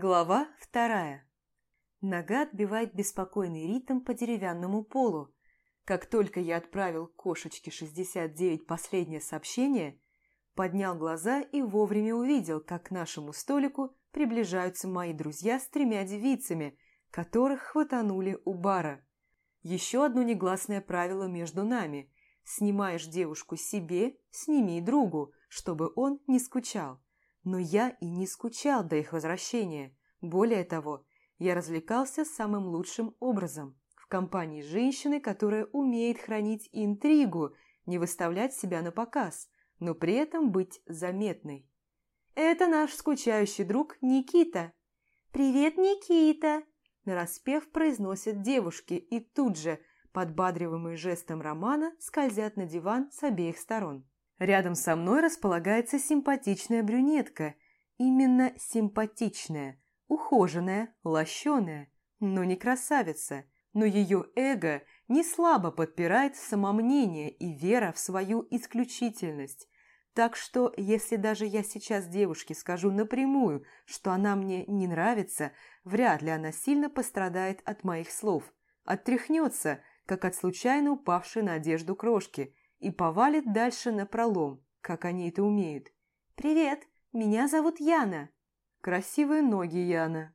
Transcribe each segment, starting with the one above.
Глава вторая. Нога отбивает беспокойный ритм по деревянному полу. Как только я отправил кошечке 69 последнее сообщение, поднял глаза и вовремя увидел, как к нашему столику приближаются мои друзья с тремя девицами, которых хватанули у бара. Еще одно негласное правило между нами. Снимаешь девушку себе, сними и другу, чтобы он не скучал. Но я и не скучал до их возвращения. Более того, я развлекался самым лучшим образом. В компании женщины, которая умеет хранить интригу, не выставлять себя на показ, но при этом быть заметной. Это наш скучающий друг Никита. «Привет, Никита!» Нараспев произносят девушки и тут же, подбадриваемые жестом Романа, скользят на диван с обеих сторон. Рядом со мной располагается симпатичная брюнетка. Именно симпатичная, ухоженная, лощеная, но не красавица. Но ее эго не слабо подпирает самомнение и вера в свою исключительность. Так что, если даже я сейчас девушке скажу напрямую, что она мне не нравится, вряд ли она сильно пострадает от моих слов. Оттряхнется, как от случайно упавшей на одежду крошки, и повалит дальше на пролом, как они это умеют. «Привет, меня зовут Яна». Красивые ноги, Яна.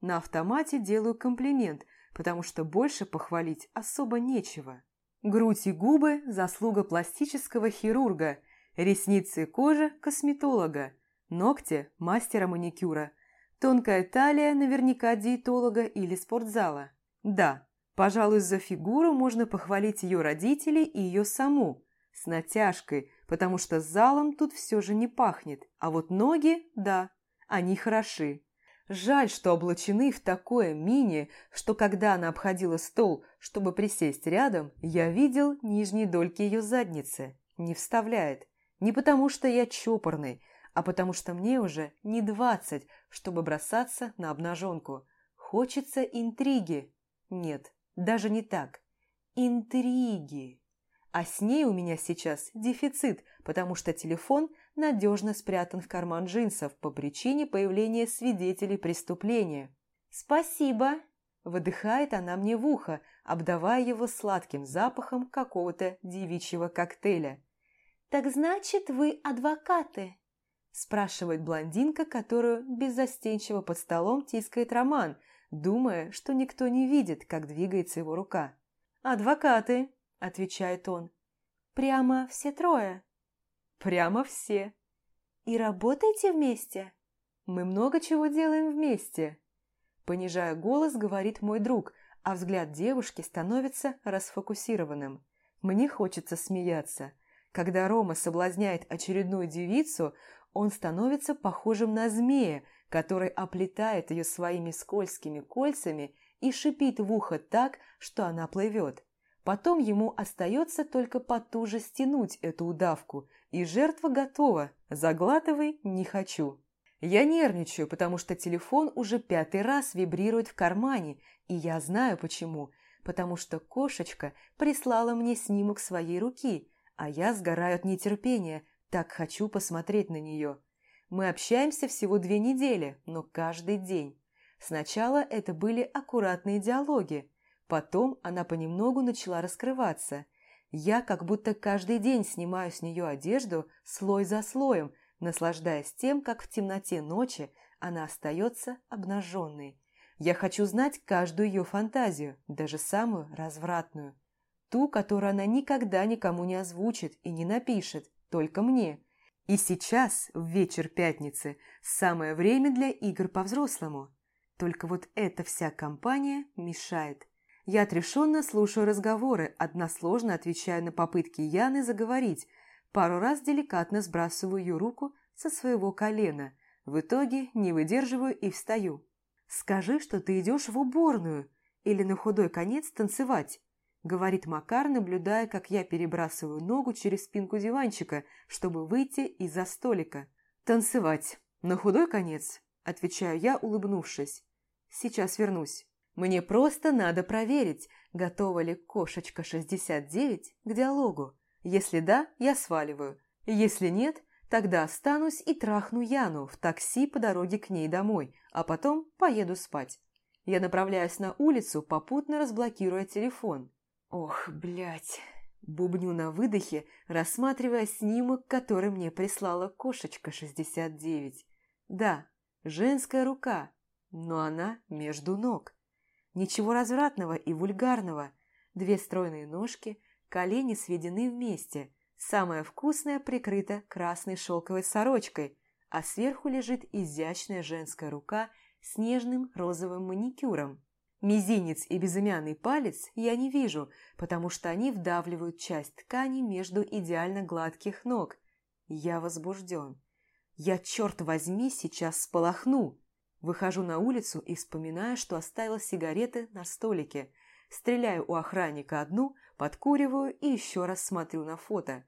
На автомате делаю комплимент, потому что больше похвалить особо нечего. Грудь и губы – заслуга пластического хирурга, ресницы и кожа – косметолога, ногти – мастера маникюра, тонкая талия – наверняка диетолога или спортзала. Да, Пожалуй, за фигуру можно похвалить ее родителей и ее саму, с натяжкой, потому что залом тут все же не пахнет. А вот ноги, да, они хороши. Жаль, что облачены в такое мини, что когда она обходила стол, чтобы присесть рядом, я видел нижние дольки ее задницы. Не вставляет. Не потому что я чопорный, а потому что мне уже не двадцать, чтобы бросаться на обнаженку. Хочется интриги. Нет, даже не так. Интриги. А с ней у меня сейчас дефицит, потому что телефон надежно спрятан в карман джинсов по причине появления свидетелей преступления. «Спасибо!» – выдыхает она мне в ухо, обдавая его сладким запахом какого-то девичьего коктейля. «Так значит, вы адвокаты?» – спрашивает блондинка, которую беззастенчиво под столом тискает Роман – думая, что никто не видит, как двигается его рука. «Адвокаты», – отвечает он. «Прямо все трое?» «Прямо все». «И работаете вместе?» «Мы много чего делаем вместе». Понижая голос, говорит мой друг, а взгляд девушки становится расфокусированным. Мне хочется смеяться. Когда Рома соблазняет очередную девицу, он становится похожим на змея, который оплетает ее своими скользкими кольцами и шипит в ухо так, что она плывет. Потом ему остается только потуже стянуть эту удавку, и жертва готова, заглатывай не хочу. Я нервничаю, потому что телефон уже пятый раз вибрирует в кармане, и я знаю почему. Потому что кошечка прислала мне снимок своей руки, а я сгораю от нетерпения, так хочу посмотреть на нее. Мы общаемся всего две недели, но каждый день. Сначала это были аккуратные диалоги, потом она понемногу начала раскрываться. Я как будто каждый день снимаю с нее одежду слой за слоем, наслаждаясь тем, как в темноте ночи она остается обнаженной. Я хочу знать каждую ее фантазию, даже самую развратную. Ту, которую она никогда никому не озвучит и не напишет, только мне – и сейчас, в вечер пятницы, самое время для игр по-взрослому. Только вот эта вся компания мешает. Я отрешенно слушаю разговоры, односложно отвечаю на попытки Яны заговорить, пару раз деликатно сбрасываю ее руку со своего колена. В итоге не выдерживаю и встаю. «Скажи, что ты идешь в уборную или на худой конец танцевать. – говорит Макар, наблюдая, как я перебрасываю ногу через спинку диванчика, чтобы выйти из-за столика. «Танцевать. На худой конец», – отвечаю я, улыбнувшись. «Сейчас вернусь. Мне просто надо проверить, готова ли кошечка 69 к диалогу. Если да, я сваливаю. Если нет, Тогда останусь и трахну Яну в такси по дороге к ней домой, а потом поеду спать. Я направляюсь на улицу, попутно разблокируя телефон. Ох, блядь. Бубню на выдохе, рассматривая снимок, который мне прислала кошечка 69. Да, женская рука, но она между ног. Ничего развратного и вульгарного. Две стройные ножки, колени сведены вместе. Самое вкусное прикрыто красной шелковой сорочкой, а сверху лежит изящная женская рука с нежным розовым маникюром. Мизинец и безымянный палец я не вижу, потому что они вдавливают часть ткани между идеально гладких ног. Я возбужден. Я, черт возьми, сейчас сполохну. Выхожу на улицу и вспоминаю, что оставила сигареты на столике. Стреляю у охранника одну, подкуриваю и еще раз смотрю на фото.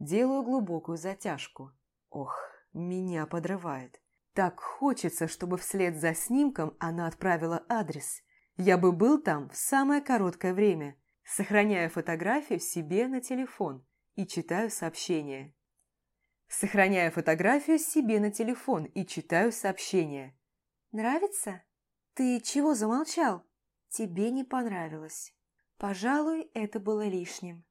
Делаю глубокую затяжку. Ох, меня подрывает. Так хочется, чтобы вслед за снимком она отправила адрес. Я бы был там в самое короткое время. Сохраняю фотографию себе на телефон и читаю сообщение. Сохраняю фотографию себе на телефон и читаю сообщение. «Нравится? Ты чего замолчал? Тебе не понравилось. Пожалуй, это было лишним».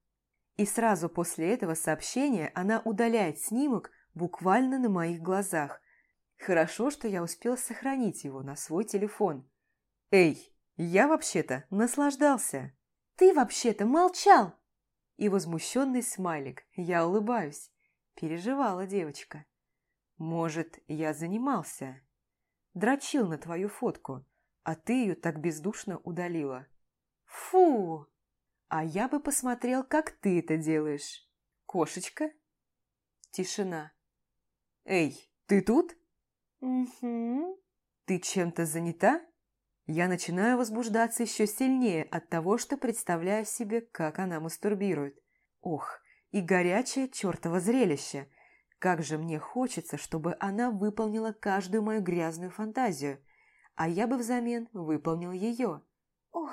И сразу после этого сообщения она удаляет снимок буквально на моих глазах. Хорошо, что я успел сохранить его на свой телефон. «Эй, я вообще-то наслаждался!» «Ты вообще-то молчал!» И возмущенный смайлик. Я улыбаюсь. Переживала девочка. «Может, я занимался?» дрочил на твою фотку, а ты ее так бездушно удалила. Фу! А я бы посмотрел, как ты это делаешь. Кошечка? Тишина. Эй, ты тут? Угу. Ты чем-то занята? Я начинаю возбуждаться еще сильнее от того, что представляю себе, как она мастурбирует. Ох, и горячее чертово зрелище. Как же мне хочется, чтобы она выполнила каждую мою грязную фантазию, а я бы взамен выполнил ее. Ох,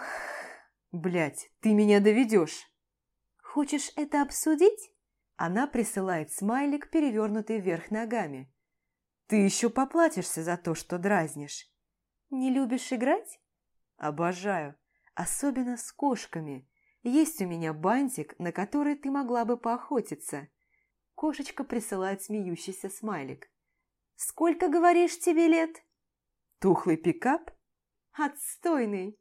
блядь, ты меня доведешь. Хочешь это обсудить? Она присылает смайлик, перевернутый вверх ногами. Ты еще поплатишься за то, что дразнишь. Не любишь играть? Обожаю. Особенно с кошками. Есть у меня бантик, на который ты могла бы поохотиться. Кошечка присылает смеющийся смайлик. «Сколько, говоришь, тебе лет?» «Тухлый пикап?» «Отстойный!»